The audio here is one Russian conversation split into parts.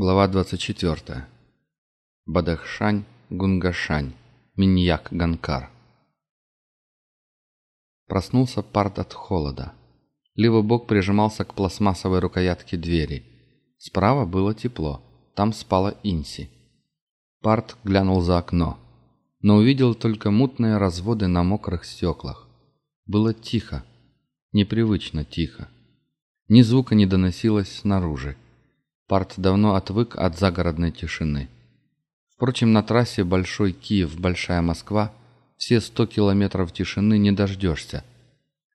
Глава 24. Бадахшань, Гунгашань, Миньяк, Ганкар. Проснулся Парт от холода. Левый бок прижимался к пластмассовой рукоятке двери. Справа было тепло. Там спала Инси. Парт глянул за окно, но увидел только мутные разводы на мокрых стеклах. Было тихо, непривычно тихо. Ни звука не доносилось снаружи. Парт давно отвык от загородной тишины. Впрочем, на трассе Большой Киев-Большая Москва все сто километров тишины не дождешься.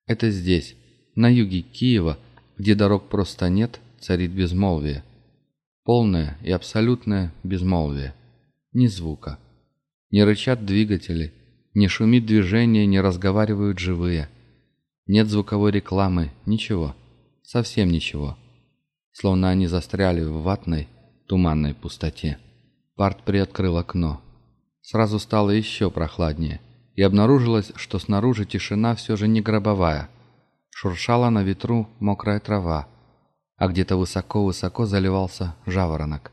Это здесь, на юге Киева, где дорог просто нет, царит безмолвие. Полное и абсолютное безмолвие. Ни звука. Не рычат двигатели, не шумит движение, не разговаривают живые. Нет звуковой рекламы, ничего. Совсем ничего словно они застряли в ватной, туманной пустоте. Парт приоткрыл окно. Сразу стало еще прохладнее, и обнаружилось, что снаружи тишина все же не гробовая. Шуршала на ветру мокрая трава, а где-то высоко-высоко заливался жаворонок.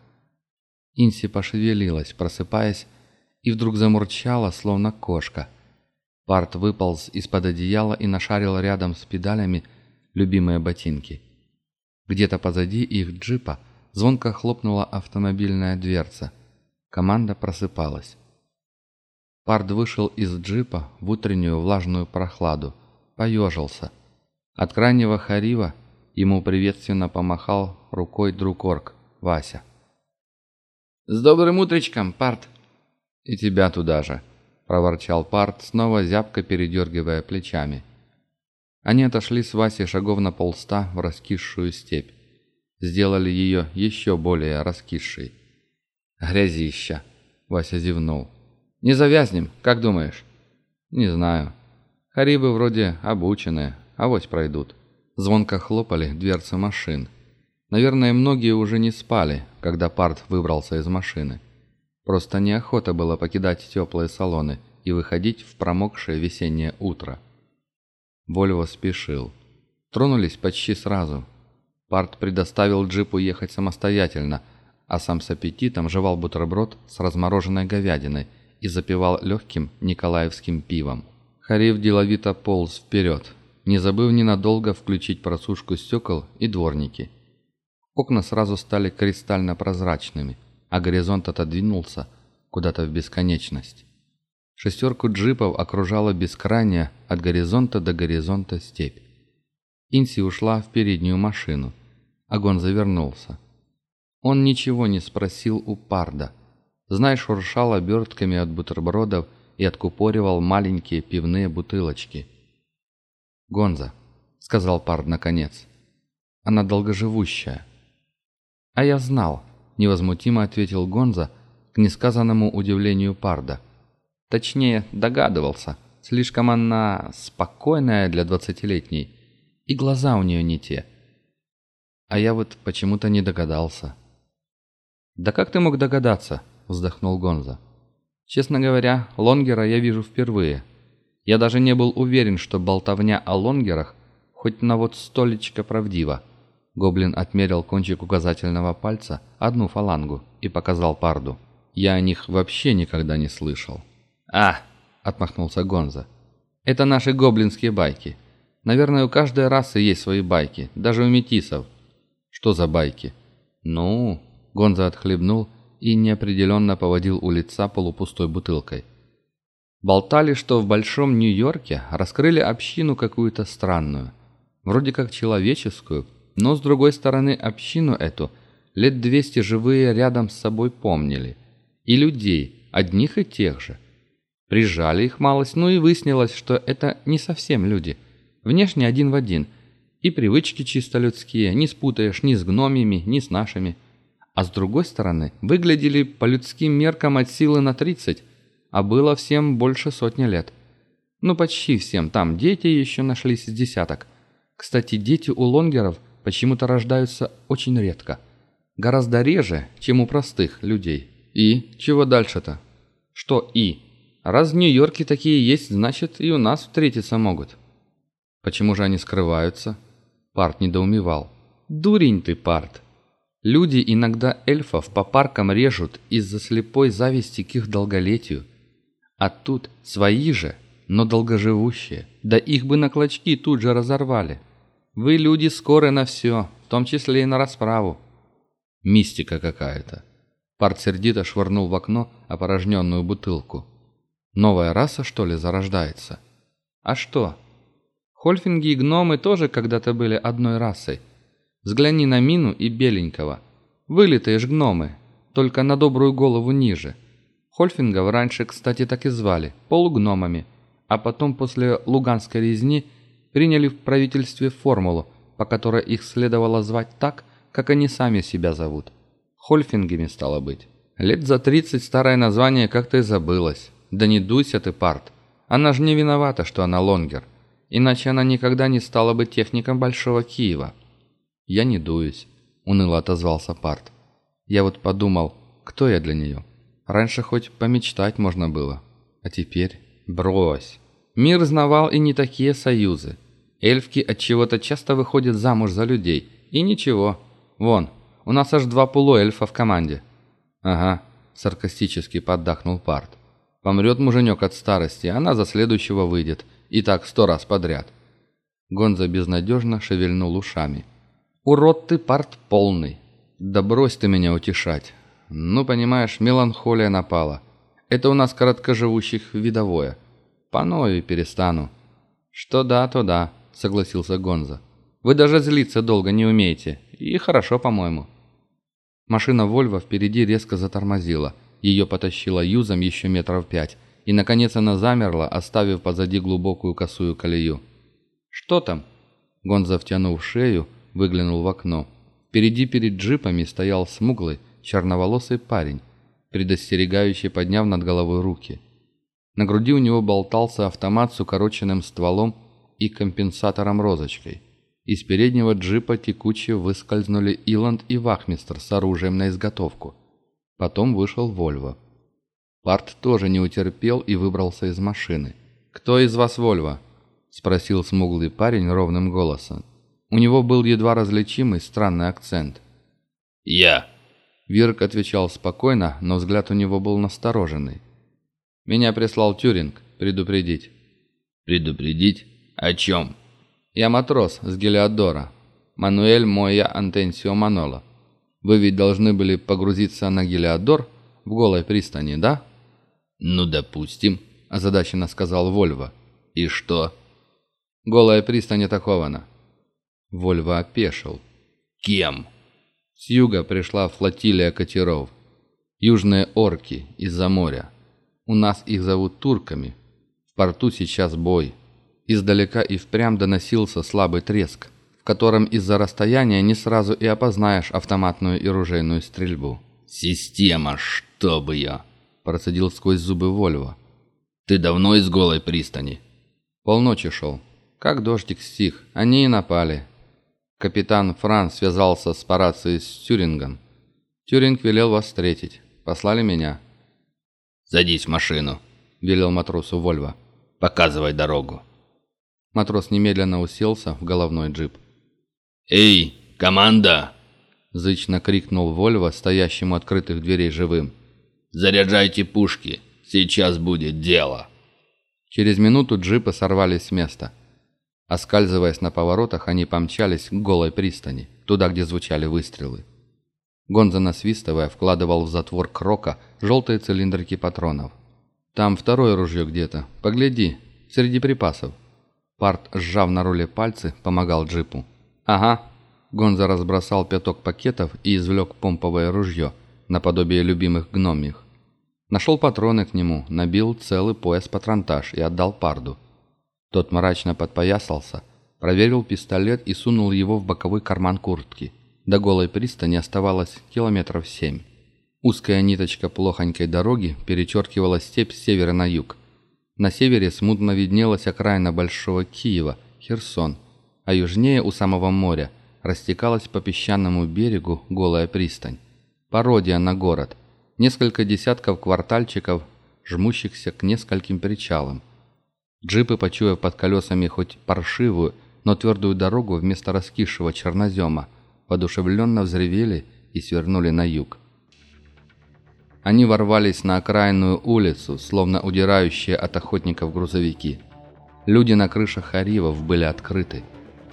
Инси пошевелилась, просыпаясь, и вдруг замурчала, словно кошка. Парт выполз из-под одеяла и нашарил рядом с педалями любимые ботинки – где-то позади их джипа звонко хлопнула автомобильная дверца. Команда просыпалась. Пард вышел из джипа в утреннюю влажную прохладу, поежился. От крайнего Харива ему приветственно помахал рукой друг Орк, Вася. «С добрым утречком, Парт!» «И тебя туда же!» — проворчал Парт, снова зябко передергивая плечами. Они отошли с Васей шагов на полста в раскисшую степь. Сделали ее еще более раскисшей. «Грязища!» — Вася зевнул. «Не завязнем, как думаешь?» «Не знаю. Харибы вроде обученные, авось пройдут». Звонко хлопали дверцы машин. Наверное, многие уже не спали, когда Парт выбрался из машины. Просто неохота было покидать теплые салоны и выходить в промокшее весеннее утро. Вольво спешил. Тронулись почти сразу. Парт предоставил джипу ехать самостоятельно, а сам с аппетитом жевал бутерброд с размороженной говядиной и запивал легким николаевским пивом. Хариф деловито полз вперед, не забыв ненадолго включить просушку стекол и дворники. Окна сразу стали кристально прозрачными, а горизонт отодвинулся куда-то в бесконечность. Шестерку джипов окружала бескрайняя от горизонта до горизонта степь. Инси ушла в переднюю машину, Агон завернулся. Он ничего не спросил у Парда. Знай, шуршал обертками от бутербродов и откупоривал маленькие пивные бутылочки. «Гонза», — сказал Пард наконец, — «она долгоживущая». «А я знал», — невозмутимо ответил Гонза к несказанному удивлению Парда. Точнее, догадывался. Слишком она спокойная для двадцатилетней. И глаза у нее не те. А я вот почему-то не догадался. «Да как ты мог догадаться?» – вздохнул Гонза. «Честно говоря, Лонгера я вижу впервые. Я даже не был уверен, что болтовня о Лонгерах хоть на вот столечко правдива». Гоблин отмерил кончик указательного пальца одну фалангу и показал Парду. «Я о них вообще никогда не слышал». «А!» — отмахнулся Гонза. «Это наши гоблинские байки. Наверное, у каждой расы есть свои байки, даже у метисов». «Что за байки?» «Ну...» — Гонза отхлебнул и неопределенно поводил у лица полупустой бутылкой. Болтали, что в Большом Нью-Йорке раскрыли общину какую-то странную. Вроде как человеческую, но с другой стороны общину эту лет двести живые рядом с собой помнили. И людей, одних и тех же – Прижали их малость, ну и выяснилось, что это не совсем люди. Внешне один в один. И привычки чисто людские, не спутаешь ни с гномиями, ни с нашими. А с другой стороны, выглядели по людским меркам от силы на 30, а было всем больше сотни лет. Ну почти всем, там дети еще нашлись с десяток. Кстати, дети у лонгеров почему-то рождаются очень редко. Гораздо реже, чем у простых людей. И чего дальше-то? Что «и»? Раз в Нью-Йорке такие есть, значит и у нас встретиться могут. Почему же они скрываются? Парт недоумевал. Дурень ты, Парт. Люди иногда эльфов по паркам режут из-за слепой зависти к их долголетию. А тут свои же, но долгоживущие. Да их бы на клочки тут же разорвали. Вы люди скоры на все, в том числе и на расправу. Мистика какая-то. Парт сердито швырнул в окно опорожненную бутылку. Новая раса, что ли, зарождается? А что? Хольфинги и гномы тоже когда-то были одной расой. Взгляни на Мину и Беленького. Вылитые ж гномы, только на добрую голову ниже. Хольфингов раньше, кстати, так и звали, полугномами, а потом после Луганской резни приняли в правительстве формулу, по которой их следовало звать так, как они сами себя зовут. Хольфингами стало быть. Лет за тридцать старое название как-то и забылось. Да не дуйся ты, Парт. Она же не виновата, что она лонгер. Иначе она никогда не стала бы техником Большого Киева. «Я не дуюсь», — уныло отозвался Парт. «Я вот подумал, кто я для нее? Раньше хоть помечтать можно было. А теперь брось. Мир знавал и не такие союзы. Эльфки от чего-то часто выходят замуж за людей. И ничего. Вон, у нас аж два полуэльфа в команде». «Ага», — саркастически поддохнул Парт. «Помрет муженек от старости, она за следующего выйдет. И так сто раз подряд». Гонза безнадежно шевельнул ушами. Урод ты, парт полный. Да брось ты меня утешать. Ну, понимаешь, меланхолия напала. Это у нас короткоживущих видовое. Поною перестану. Что да, то да, согласился Гонза. Вы даже злиться долго не умеете. И хорошо, по-моему. Машина Вольво впереди резко затормозила. Ее потащило юзом еще метров пять. И, наконец, она замерла, оставив позади глубокую косую колею. «Что там?» Гонза, втянув шею, выглянул в окно. Впереди перед джипами стоял смуглый, черноволосый парень, предостерегающий, подняв над головой руки. На груди у него болтался автомат с укороченным стволом и компенсатором-розочкой. Из переднего джипа текуче выскользнули Иланд и Вахмистр с оружием на изготовку. Потом вышел Вольво. Парт тоже не утерпел и выбрался из машины. «Кто из вас Вольво?» – спросил смуглый парень ровным голосом. У него был едва различимый странный акцент. «Я». Вирк отвечал спокойно, но взгляд у него был настороженный. «Меня прислал Тюринг предупредить». «Предупредить? О чем?» «Я матрос с Гелиодора. Мануэль Моя Антенсио Манола. Вы ведь должны были погрузиться на Гелиодор в голой пристани, да?» «Ну, допустим», – озадаченно сказал Вольво. «И что?» «Голая пристань атакована. Вольво опешил. «Кем?» С юга пришла флотилия катеров. Южные орки из-за моря. У нас их зовут турками. В порту сейчас бой. Издалека и впрямь доносился слабый треск, в котором из-за расстояния не сразу и опознаешь автоматную и ружейную стрельбу. «Система, чтобы я!» – процедил сквозь зубы Вольво. «Ты давно из голой пристани?» «Полночи шел. Как дождик стих, они и напали. Капитан Франц связался с по с Тюрингом. Тюринг велел вас встретить. Послали меня. «Садись в машину», — велел матросу Вольво. «Показывай дорогу». Матрос немедленно уселся в головной джип. «Эй, команда!» — зычно крикнул Вольво, стоящему открытых дверей живым. «Заряжайте пушки, сейчас будет дело!» Через минуту джипы сорвались с места — Оскальзываясь на поворотах, они помчались к голой пристани, туда, где звучали выстрелы. Гонза, насвистывая, вкладывал в затвор крока желтые цилиндрики патронов. «Там второе ружье где-то. Погляди, среди припасов». Парт, сжав на руле пальцы, помогал джипу. «Ага». Гонза разбросал пяток пакетов и извлек помповое ружье, наподобие любимых гномих. Нашел патроны к нему, набил целый пояс-патронтаж и отдал Парду. Тот мрачно подпоясался, проверил пистолет и сунул его в боковой карман куртки. До голой пристани оставалось километров семь. Узкая ниточка плохонькой дороги перечеркивала степь с севера на юг. На севере смутно виднелась окраина Большого Киева, Херсон, а южнее у самого моря растекалась по песчаному берегу голая пристань. Пародия на город. Несколько десятков квартальчиков, жмущихся к нескольким причалам. Джипы, почуяв под колесами хоть паршивую, но твердую дорогу вместо раскисшего чернозема, подушевленно взревели и свернули на юг. Они ворвались на окраинную улицу, словно удирающие от охотников грузовики. Люди на крышах Аривов были открыты.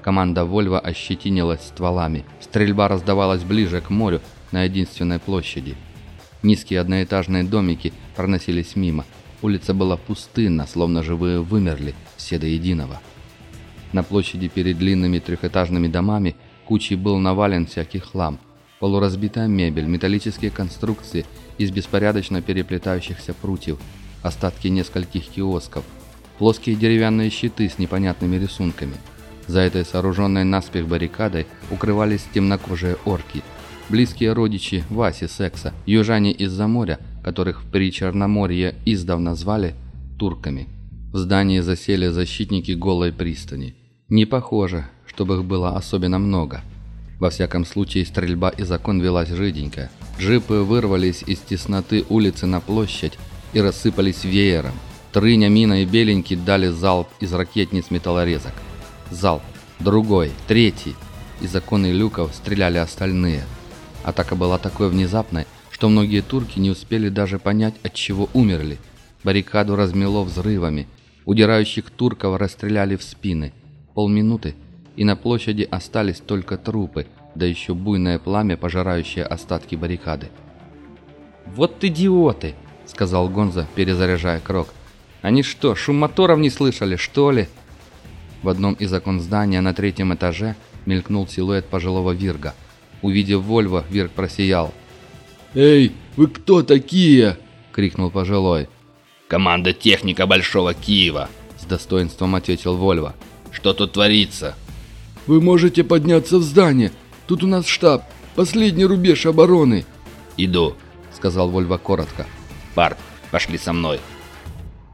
Команда Вольва ощетинилась стволами. Стрельба раздавалась ближе к морю на единственной площади. Низкие одноэтажные домики проносились мимо. Улица была пустынна, словно живые вымерли, все до единого. На площади перед длинными трехэтажными домами кучей был навален всякий хлам. Полуразбитая мебель, металлические конструкции из беспорядочно переплетающихся прутьев, остатки нескольких киосков, плоские деревянные щиты с непонятными рисунками. За этой сооруженной наспех баррикадой укрывались темнокожие орки, близкие родичи Васи Секса, южане из-за моря, которых при Черноморье издавна звали турками. В здании засели защитники голой пристани. Не похоже, чтобы их было особенно много. Во всяком случае, стрельба из окон велась жиденько. Джипы вырвались из тесноты улицы на площадь и рассыпались веером. Трыня, Мина и Беленький дали залп из ракетниц металлорезок. Залп. Другой. Третий. Из окон люков стреляли остальные. Атака была такой внезапной, что многие турки не успели даже понять, от чего умерли. Баррикаду размело взрывами. Удирающих турков расстреляли в спины. Полминуты, и на площади остались только трупы, да еще буйное пламя, пожирающее остатки баррикады. «Вот идиоты!» — сказал Гонза, перезаряжая крок. «Они что, шум моторов не слышали, что ли?» В одном из окон здания на третьем этаже мелькнул силуэт пожилого Вирга. Увидев Вольво, Вирг просиял. «Эй, вы кто такие?» — крикнул пожилой. «Команда техника Большого Киева», — с достоинством ответил Вольво. «Что тут творится?» «Вы можете подняться в здание. Тут у нас штаб. Последний рубеж обороны». «Иду», — сказал Вольво коротко. «Парт, пошли со мной».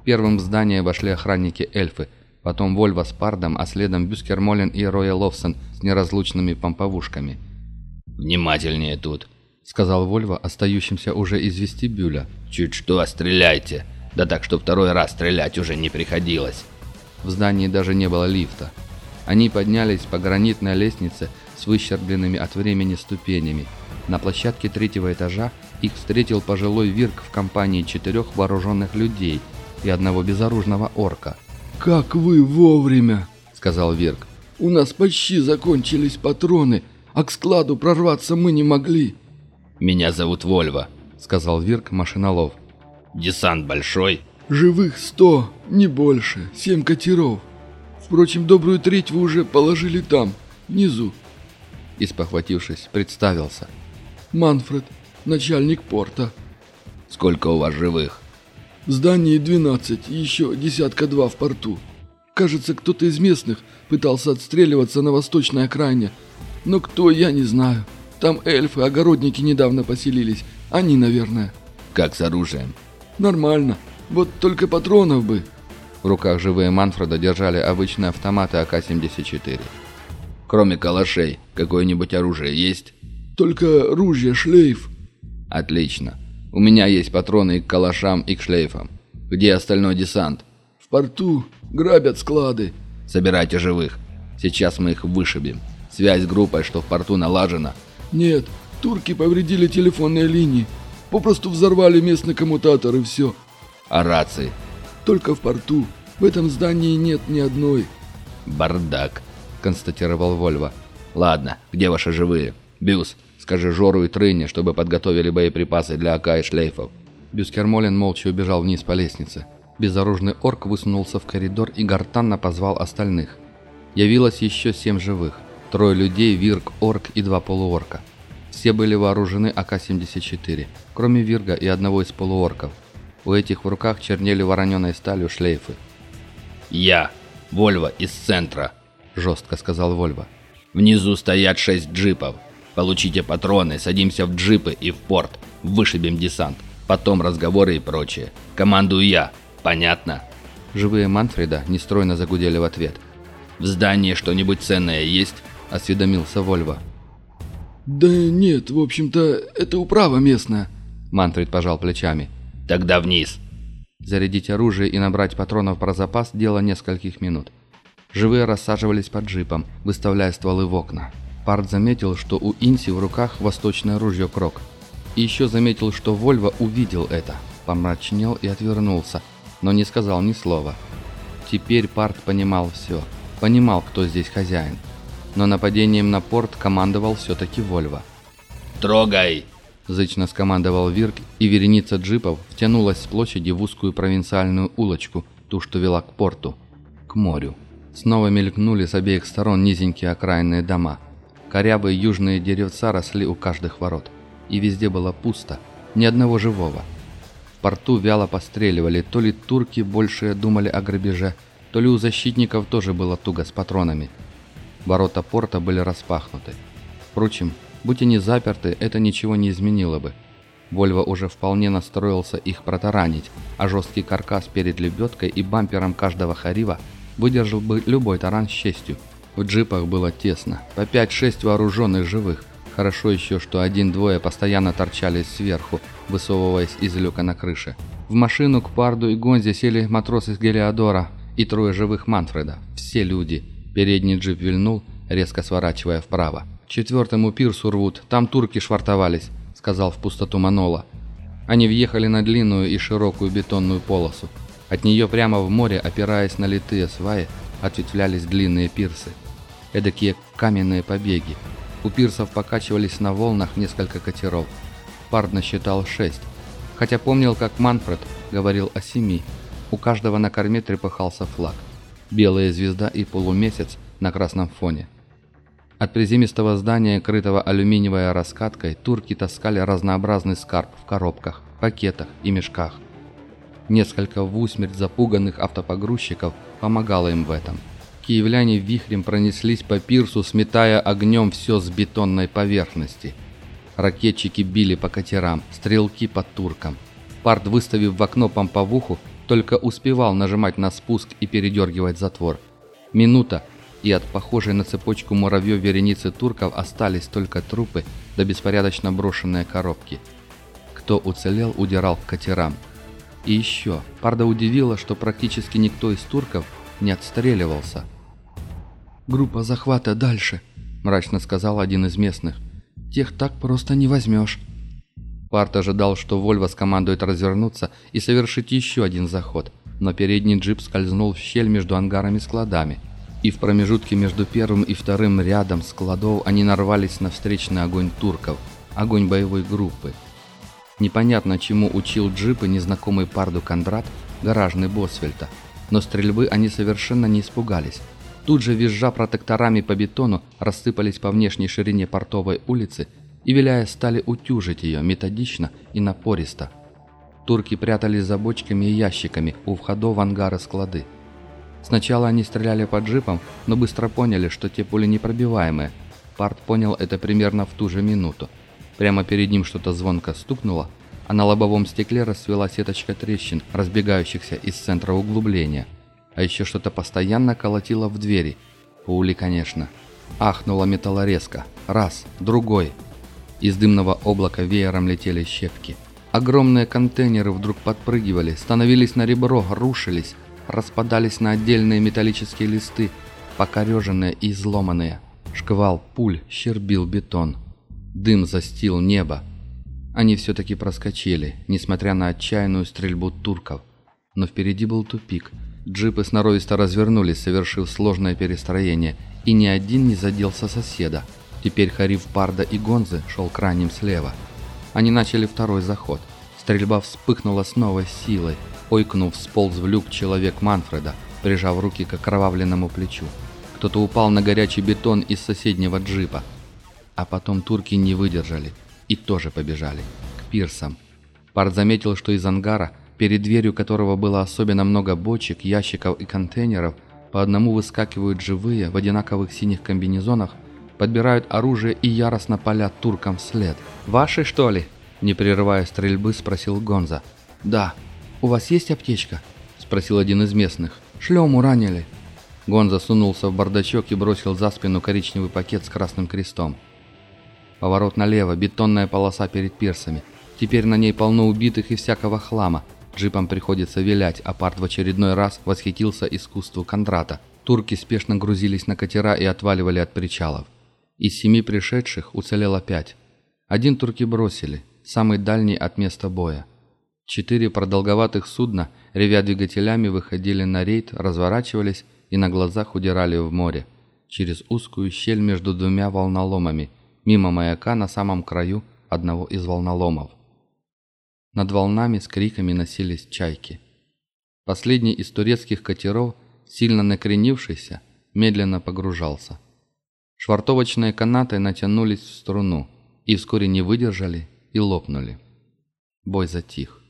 Первым в здание вошли охранники-эльфы, потом Вольво с Пардом, а следом Бюскермолен и Роя Ловсон с неразлучными помповушками. «Внимательнее тут», — сказал Вольво, остающимся уже из вестибюля. «Чуть что, стреляйте. Да так, что второй раз стрелять уже не приходилось». В здании даже не было лифта. Они поднялись по гранитной лестнице с выщербленными от времени ступенями. На площадке третьего этажа их встретил пожилой Вирк в компании четырех вооруженных людей и одного безоружного орка. «Как вы вовремя!» — сказал Вирк. «У нас почти закончились патроны, а к складу прорваться мы не могли». «Меня зовут Вольво», — сказал Вирк Машинолов. «Десант большой?» «Живых сто, не больше, семь катеров. Впрочем, добрую треть вы уже положили там, внизу». И, спохватившись, представился. «Манфред, начальник порта». «Сколько у вас живых?» «В здании 12, еще десятка-два в порту. Кажется, кто-то из местных пытался отстреливаться на восточной окраине. Но кто, я не знаю. Там эльфы, огородники недавно поселились. Они, наверное». «Как с оружием?» «Нормально. Вот только патронов бы». В руках живые Манфреда держали обычные автоматы АК-74. «Кроме калашей, какое-нибудь оружие есть?» «Только ружья, шлейф». «Отлично. У меня есть патроны и к калашам, и к шлейфам. Где остальной десант?» «В порту. Грабят склады». «Собирайте живых. Сейчас мы их вышибем. Связь с группой, что в порту налажена». «Нет. Турки повредили телефонные линии. Попросту взорвали местный коммутатор и все». «А рации?» «Только в порту. В этом здании нет ни одной». «Бардак», — констатировал Вольво. «Ладно, где ваши живые? Бюс, скажи Жору и Трыне, чтобы подготовили боеприпасы для АК и шлейфов». Бюскермолин молча убежал вниз по лестнице. Безоружный орк высунулся в коридор и гортанно позвал остальных. Явилось еще семь живых. Трое людей, Вирг, орк и два полуорка. Все были вооружены АК-74, кроме Вирга и одного из полуорков. У этих в руках чернели вороненой сталью шлейфы. «Я, Вольво, из центра», – жестко сказал Вольво. «Внизу стоят шесть джипов. Получите патроны, садимся в джипы и в порт. Вышибем десант. Потом разговоры и прочее. Командую я. Понятно?» Живые Манфреда нестройно загудели в ответ. «В здании что-нибудь ценное есть?» – осведомился Вольво. «Да нет, в общем-то, это управа местная». Манфред пожал плечами. «Тогда вниз». Зарядить оружие и набрать патронов про запас – дело нескольких минут. Живые рассаживались под джипом, выставляя стволы в окна. Парт заметил, что у Инси в руках восточное ружье Крок. И еще заметил, что Вольво увидел это, помрачнел и отвернулся, но не сказал ни слова. Теперь Парт понимал все, понимал, кто здесь хозяин. Но нападением на порт командовал все-таки Вольво. «Трогай!» – зычно скомандовал Вирк, и вереница джипов втянулась с площади в узкую провинциальную улочку, ту, что вела к порту, к морю. Снова мелькнули с обеих сторон низенькие окраинные дома. Корябые южные деревца росли у каждых ворот. И везде было пусто, ни одного живого. В порту вяло постреливали, то ли турки больше думали о грабеже, то ли у защитников тоже было туго с патронами. Ворота порта были распахнуты. Впрочем, будь они заперты, это ничего не изменило бы. Вольво уже вполне настроился их протаранить, а жесткий каркас перед лебедкой и бампером каждого харива выдержал бы любой таран с честью. В джипах было тесно, по 5-6 вооруженных живых. Хорошо еще, что один-двое постоянно торчали сверху, высовываясь из люка на крыше. В машину к Парду и Гонзе сели матросы из Гелиодора и трое живых Манфреда. Все люди. Передний джип вильнул, резко сворачивая вправо. Четвертому пирсу рвут, там турки швартовались сказал в пустоту Манола. Они въехали на длинную и широкую бетонную полосу. От нее прямо в море, опираясь на литые сваи, ответвлялись длинные пирсы. Эдакие каменные побеги. У пирсов покачивались на волнах несколько катеров. Пард насчитал шесть. Хотя помнил, как Манфред говорил о семи. У каждого на корме трепыхался флаг. Белая звезда и полумесяц на красном фоне. От приземистого здания, крытого алюминиевой раскаткой, турки таскали разнообразный скарб в коробках, пакетах и мешках. Несколько в усмерть запуганных автопогрузчиков помогало им в этом. Киевляне вихрем пронеслись по пирсу, сметая огнем все с бетонной поверхности. Ракетчики били по катерам, стрелки по туркам. Парт, выставив в окно помповуху, только успевал нажимать на спуск и передергивать затвор. Минута, и от похожей на цепочку муравьев вереницы турков остались только трупы да беспорядочно брошенные коробки. Кто уцелел, удирал к катерам. И еще, Парда удивила, что практически никто из турков не отстреливался. «Группа захвата дальше», – мрачно сказал один из местных. «Тех так просто не возьмешь». Парт ожидал, что Вольво скомандует развернуться и совершить еще один заход, но передний джип скользнул в щель между ангарами и складами – и в промежутке между первым и вторым рядом складов они нарвались на встречный огонь турков, огонь боевой группы. Непонятно, чему учил джипы незнакомый Парду Кондрат, гаражный Босвельта, но стрельбы они совершенно не испугались. Тут же, визжа протекторами по бетону, рассыпались по внешней ширине портовой улицы и, виляя, стали утюжить ее методично и напористо. Турки прятались за бочками и ящиками у входов в ангары склады. Сначала они стреляли по джипам, но быстро поняли, что те пули непробиваемые. Парт понял это примерно в ту же минуту. Прямо перед ним что-то звонко стукнуло, а на лобовом стекле расцвела сеточка трещин, разбегающихся из центра углубления. А еще что-то постоянно колотило в двери. Пули, конечно. Ахнула металлорезка. Раз, другой. Из дымного облака веером летели щепки. Огромные контейнеры вдруг подпрыгивали, становились на ребро, рушились, распадались на отдельные металлические листы, покореженные и изломанные. Шквал пуль щербил бетон. Дым застил небо. Они все-таки проскочили, несмотря на отчаянную стрельбу турков. Но впереди был тупик. Джипы сноровисто развернулись, совершив сложное перестроение, и ни один не заделся соседа. Теперь Хариф Парда и Гонзы шел крайним слева. Они начали второй заход. Стрельба вспыхнула с новой силой, Ойкнув, сполз в люк человек Манфреда, прижав руки к окровавленному плечу. Кто-то упал на горячий бетон из соседнего джипа. А потом турки не выдержали и тоже побежали. К пирсам. Парт заметил, что из ангара, перед дверью которого было особенно много бочек, ящиков и контейнеров, по одному выскакивают живые в одинаковых синих комбинезонах, подбирают оружие и яростно палят туркам вслед. «Ваши, что ли?» Не прерывая стрельбы, спросил Гонза. «Да», «У вас есть аптечка?» – спросил один из местных. «Шлему ранили». Гон засунулся в бардачок и бросил за спину коричневый пакет с красным крестом. Поворот налево, бетонная полоса перед пирсами. Теперь на ней полно убитых и всякого хлама. Джипам приходится вилять, а парт в очередной раз восхитился искусству Кондрата. Турки спешно грузились на катера и отваливали от причалов. Из семи пришедших уцелело пять. Один турки бросили, самый дальний от места боя. Четыре продолговатых судна, ревя двигателями, выходили на рейд, разворачивались и на глазах удирали в море, через узкую щель между двумя волноломами, мимо маяка на самом краю одного из волноломов. Над волнами с криками носились чайки. Последний из турецких катеров, сильно накренившийся, медленно погружался. Швартовочные канаты натянулись в струну и вскоре не выдержали и лопнули. Бой затих.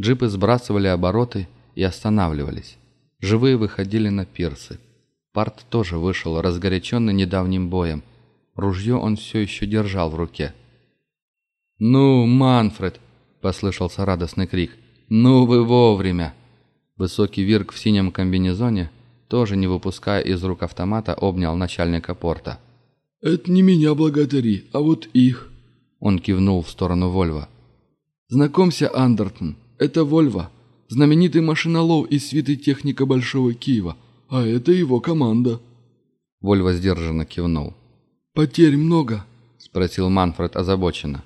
Джипы сбрасывали обороты и останавливались. Живые выходили на пирсы. Парт тоже вышел, разгоряченный недавним боем. Ружье он все еще держал в руке. «Ну, Манфред!» – послышался радостный крик. «Ну вы вовремя!» Высокий вирк в синем комбинезоне, тоже не выпуская из рук автомата, обнял начальника порта. «Это не меня благодари, а вот их!» Он кивнул в сторону Вольва. «Знакомься, Андертон, это Вольво, знаменитый машинолов из свиты техника Большого Киева, а это его команда». Вольво сдержанно кивнул. «Потерь много?» – спросил Манфред озабоченно.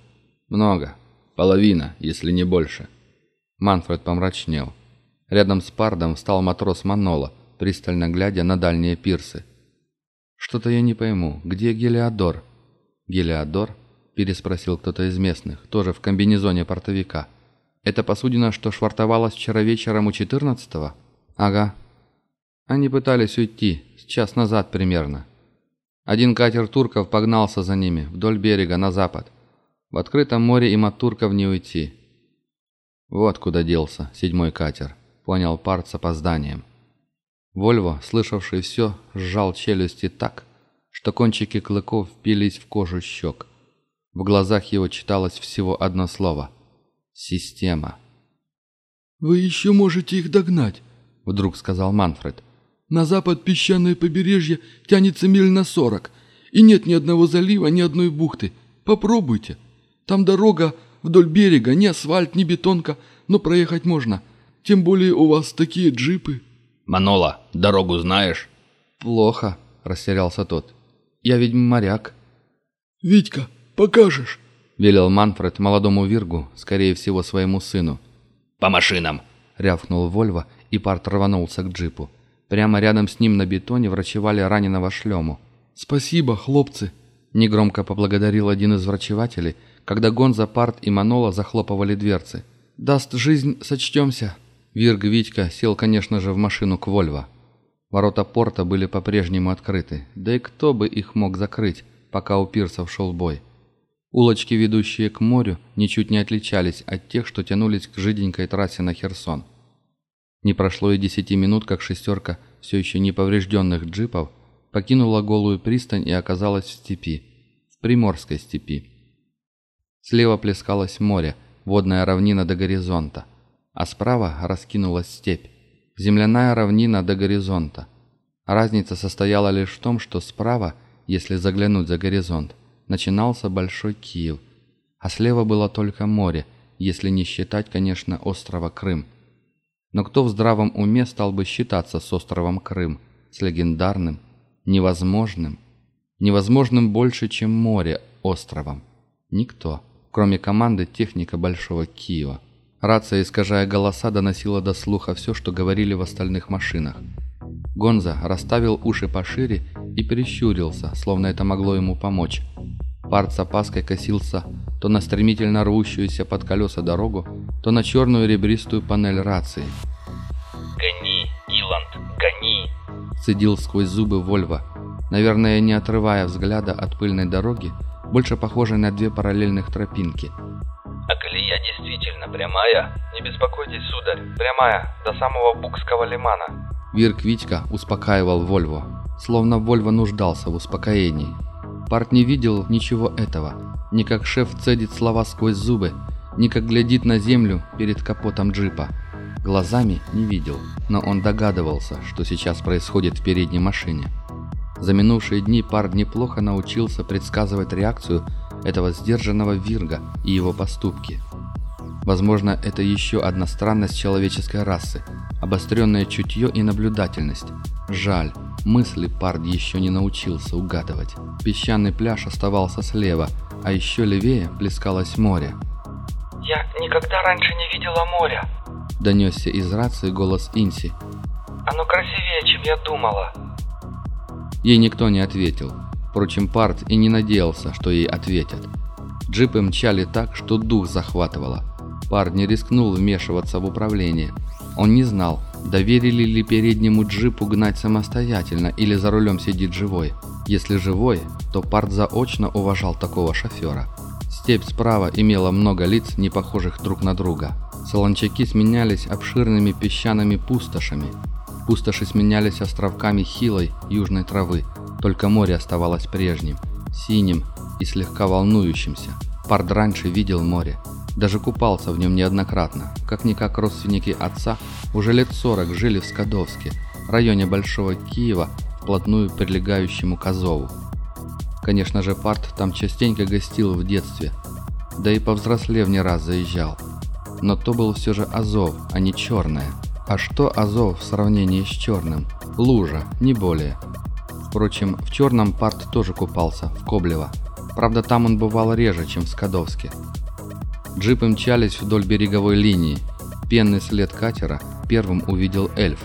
«Много. Половина, если не больше». Манфред помрачнел. Рядом с Пардом встал матрос Манола, пристально глядя на дальние пирсы. «Что-то я не пойму. Где Гелиодор?» «Гелиодор?» – переспросил кто-то из местных, тоже в комбинезоне портовика. «Это посудина, что швартовалась вчера вечером у 14-го?» «Ага». Они пытались уйти, с час назад примерно. Один катер турков погнался за ними, вдоль берега, на запад. В открытом море им от турков не уйти. Вот куда делся седьмой катер понял Парт с опозданием. Вольво, слышавший все, сжал челюсти так, что кончики клыков впились в кожу щек. В глазах его читалось всего одно слово — «Система». «Вы еще можете их догнать», — вдруг сказал Манфред. «На запад песчаное побережье тянется миль на сорок, и нет ни одного залива, ни одной бухты. Попробуйте. Там дорога вдоль берега, ни асфальт, ни бетонка, но проехать можно. Тем более у вас такие джипы». «Манола, дорогу знаешь?» «Плохо», – растерялся тот. «Я ведь моряк». «Витька, покажешь?» – велел Манфред молодому Виргу, скорее всего, своему сыну. «По машинам!» – рявкнул Вольво, и парт рванулся к джипу. Прямо рядом с ним на бетоне врачевали раненого шлему. «Спасибо, хлопцы!» – негромко поблагодарил один из врачевателей, когда Гонза, Парт и Манола захлопывали дверцы. «Даст жизнь, сочтемся!» Вирг Витька сел, конечно же, в машину к Вольво. Ворота порта были по-прежнему открыты, да и кто бы их мог закрыть, пока у пирсов шел бой. Улочки, ведущие к морю, ничуть не отличались от тех, что тянулись к жиденькой трассе на Херсон. Не прошло и десяти минут, как шестерка все еще неповрежденных джипов покинула голую пристань и оказалась в степи, в Приморской степи. Слева плескалось море, водная равнина до горизонта – а справа раскинулась степь, земляная равнина до горизонта. Разница состояла лишь в том, что справа, если заглянуть за горизонт, начинался Большой Киев, а слева было только море, если не считать, конечно, острова Крым. Но кто в здравом уме стал бы считаться с островом Крым, с легендарным, невозможным, невозможным больше, чем море островом? Никто, кроме команды техника Большого Киева. Рация, искажая голоса, доносила до слуха все, что говорили в остальных машинах. Гонза расставил уши пошире и прищурился, словно это могло ему помочь. Парт с опаской косился то на стремительно рвущуюся под колеса дорогу, то на черную ребристую панель рации. «Гони, Иланд, гони!» Цедил сквозь зубы Вольво, наверное, не отрывая взгляда от пыльной дороги, больше похожей на две параллельных тропинки – а колея действительно прямая? Не беспокойтесь, сударь, прямая, до самого Букского лимана. Вирк Витька успокаивал Вольво, словно Вольво нуждался в успокоении. Парт не видел ничего этого, ни как шеф цедит слова сквозь зубы, ни как глядит на землю перед капотом джипа. Глазами не видел, но он догадывался, что сейчас происходит в передней машине. За минувшие дни Парт неплохо научился предсказывать реакцию этого сдержанного Вирга и его поступки. Возможно, это еще одна странность человеческой расы – обостренное чутье и наблюдательность. Жаль, Мысли Пард еще не научился угадывать. Песчаный пляж оставался слева, а еще левее плескалось море. «Я никогда раньше не видела моря!» Донесся из рации голос Инси. «Оно красивее, чем я думала!» Ей никто не ответил. Впрочем, Парт и не надеялся, что ей ответят. Джипы мчали так, что дух захватывало. Парт не рискнул вмешиваться в управление. Он не знал, доверили ли переднему джипу гнать самостоятельно или за рулем сидит живой. Если живой, то Парт заочно уважал такого шофера. Степь справа имела много лиц, не похожих друг на друга. Солончаки сменялись обширными песчаными пустошами. Пустоши сменялись островками хилой южной травы, только море оставалось прежним, синим и слегка волнующимся. Пард раньше видел море, даже купался в нем неоднократно. Как-никак родственники отца уже лет 40 жили в Скадовске, районе Большого Киева, вплотную прилегающему к Азову. Конечно же, Парт там частенько гостил в детстве, да и повзрослев не раз заезжал. Но то был все же Азов, а не Черное. А что Азов в сравнении с Черным? Лужа, не более. Впрочем, в Черном Парт тоже купался, в Коблево. Правда, там он бывал реже, чем в Скадовске. Джипы мчались вдоль береговой линии. Пенный след катера первым увидел эльф.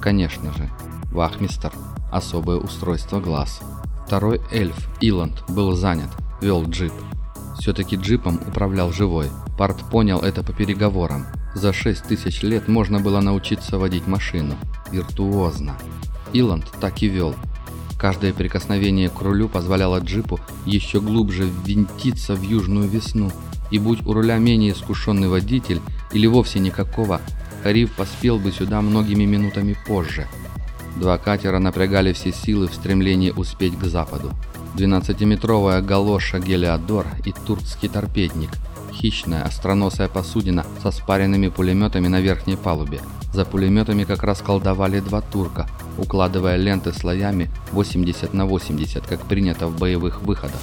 Конечно же, вахмистер, особое устройство глаз. Второй эльф, Иланд, был занят, вел джип. Все-таки джипом управлял живой. Парт понял это по переговорам. За 6 тысяч лет можно было научиться водить машину. Виртуозно. Иланд так и вел. Каждое прикосновение к рулю позволяло джипу еще глубже ввинтиться в южную весну. И будь у руля менее искушенный водитель, или вовсе никакого, Хариф поспел бы сюда многими минутами позже – Два катера напрягали все силы в стремлении успеть к западу. 12-метровая галоша «Гелиодор» и туркский торпедник. Хищная, остроносая посудина со спаренными пулеметами на верхней палубе. За пулеметами как раз колдовали два турка, укладывая ленты слоями 80 на 80, как принято в боевых выходах.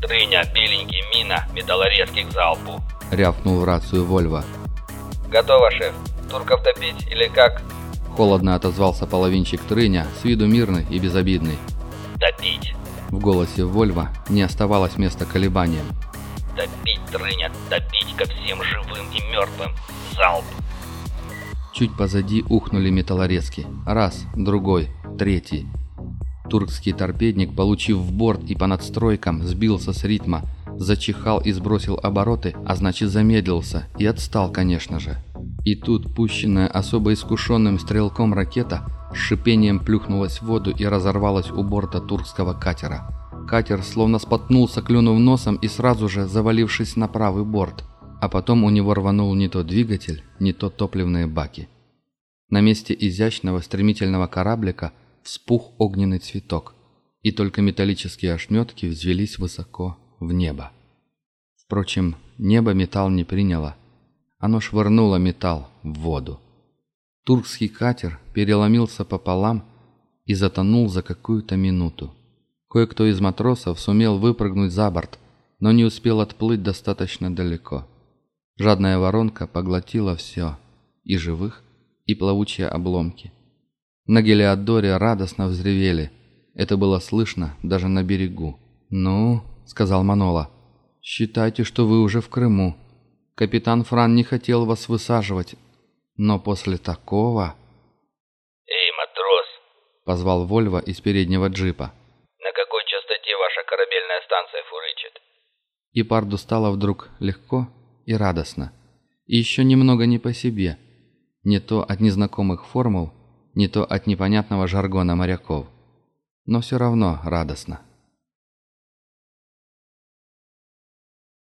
«Трыня, беленький, мина, металлорезки к залпу!» — рявкнул в рацию Вольво. «Готово, шеф. Турков топить или как?» Холодно отозвался половинчик Трыня, с виду мирный и безобидный. «Топить!» В голосе Вольва не оставалось места колебаниям. «Топить, Трыня, топить ко всем живым и мертвым! Залп!» Чуть позади ухнули металлорезки. Раз, другой, третий. Туркский торпедник, получив в борт и по надстройкам, сбился с ритма, зачихал и сбросил обороты, а значит замедлился, и отстал, конечно же. И тут пущенная особо искушенным стрелком ракета с шипением плюхнулась в воду и разорвалась у борта туркского катера. Катер словно споткнулся, клюнув носом и сразу же завалившись на правый борт. А потом у него рванул не то двигатель, не то топливные баки. На месте изящного стремительного кораблика вспух огненный цветок, и только металлические ошметки взвелись высоко в небо. Впрочем, небо металл не приняло, оно швырнуло металл в воду. Туркский катер переломился пополам и затонул за какую-то минуту. Кое-кто из матросов сумел выпрыгнуть за борт, но не успел отплыть достаточно далеко. Жадная воронка поглотила все, и живых, и плавучие обломки. На Гелиадоре радостно взревели. Это было слышно даже на берегу. «Ну», — сказал Манола, — «считайте, что вы уже в Крыму». Капитан Фран не хотел вас высаживать, но после такого...» «Эй, матрос!» — позвал Вольво из переднего джипа. И Парду стало вдруг легко и радостно. И еще немного не по себе. Не то от незнакомых формул, не то от непонятного жаргона моряков. Но все равно радостно.